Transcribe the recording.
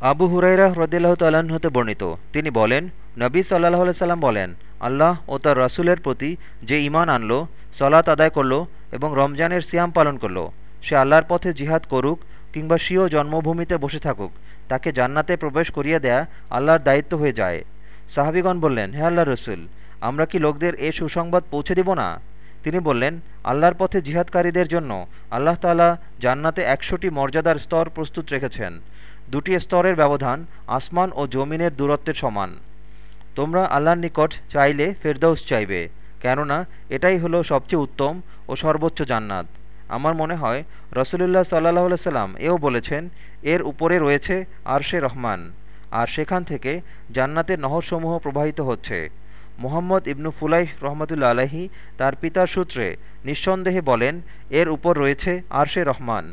আবু হুরাইরা হ্রদিল্লাহ তাল্লাহ্ন হতে বর্ণিত। তিনি বলেন, নবী সাল্লাহ সাল্লাম বলেন, আল্লাহ ও তার রাসুলের প্রতি যে ইমান আনল, সলাত আদায় করল এবং রমজানের সিয়াম পালন করল, সে আল্লাহর পথে জিহাদ করুক কিংবা স্বীয় জন্মভূমিতে বসে থাকুক, তাকে জান্নাতে প্রবেশ করিয়ে দেয়া আল্লাহর দায়িত্ব হয়ে যায়। সাহাবিগণ বললেন, হে আল্লাহ রসুল, আমরা কি লোকদের এ সুসংবাদ পৌঁছে দিব না? তিনি বললেন আল্লাহর পথে জিহাদকারীদের জন্য আল্লাহ তালা জান্নাতে একশোটি মর্যাদার স্তর প্রস্তুত রেখেছেন। দুটি স্তরের ব্যবধান আসমান ও জমিনের দূরত্বের সমান। তোমরা আল্লাহর নিকট চাইলে ফেরদৌস চাইবে, কেননা এটাই হলো সবচেয়ে উত্তম ও সর্বোচ্চ জান্নাত। আমার মনে হয় রসুলুল্লাহ সাল্লাহ সাল্লাম এও বলেছেন, এর উপরে রয়েছে আরশে রহমান। আর সেখান থেকে জান্নাতের নহরসমূহ প্রবাহিত হচ্ছে। মোহাম্মদ ইবনু ফুলাইহ রহমতুল্লা আলাহি তার পিতার সূত্রে নিঃসন্দেহে বলেন, এর উপর রয়েছে আরশে রহমান।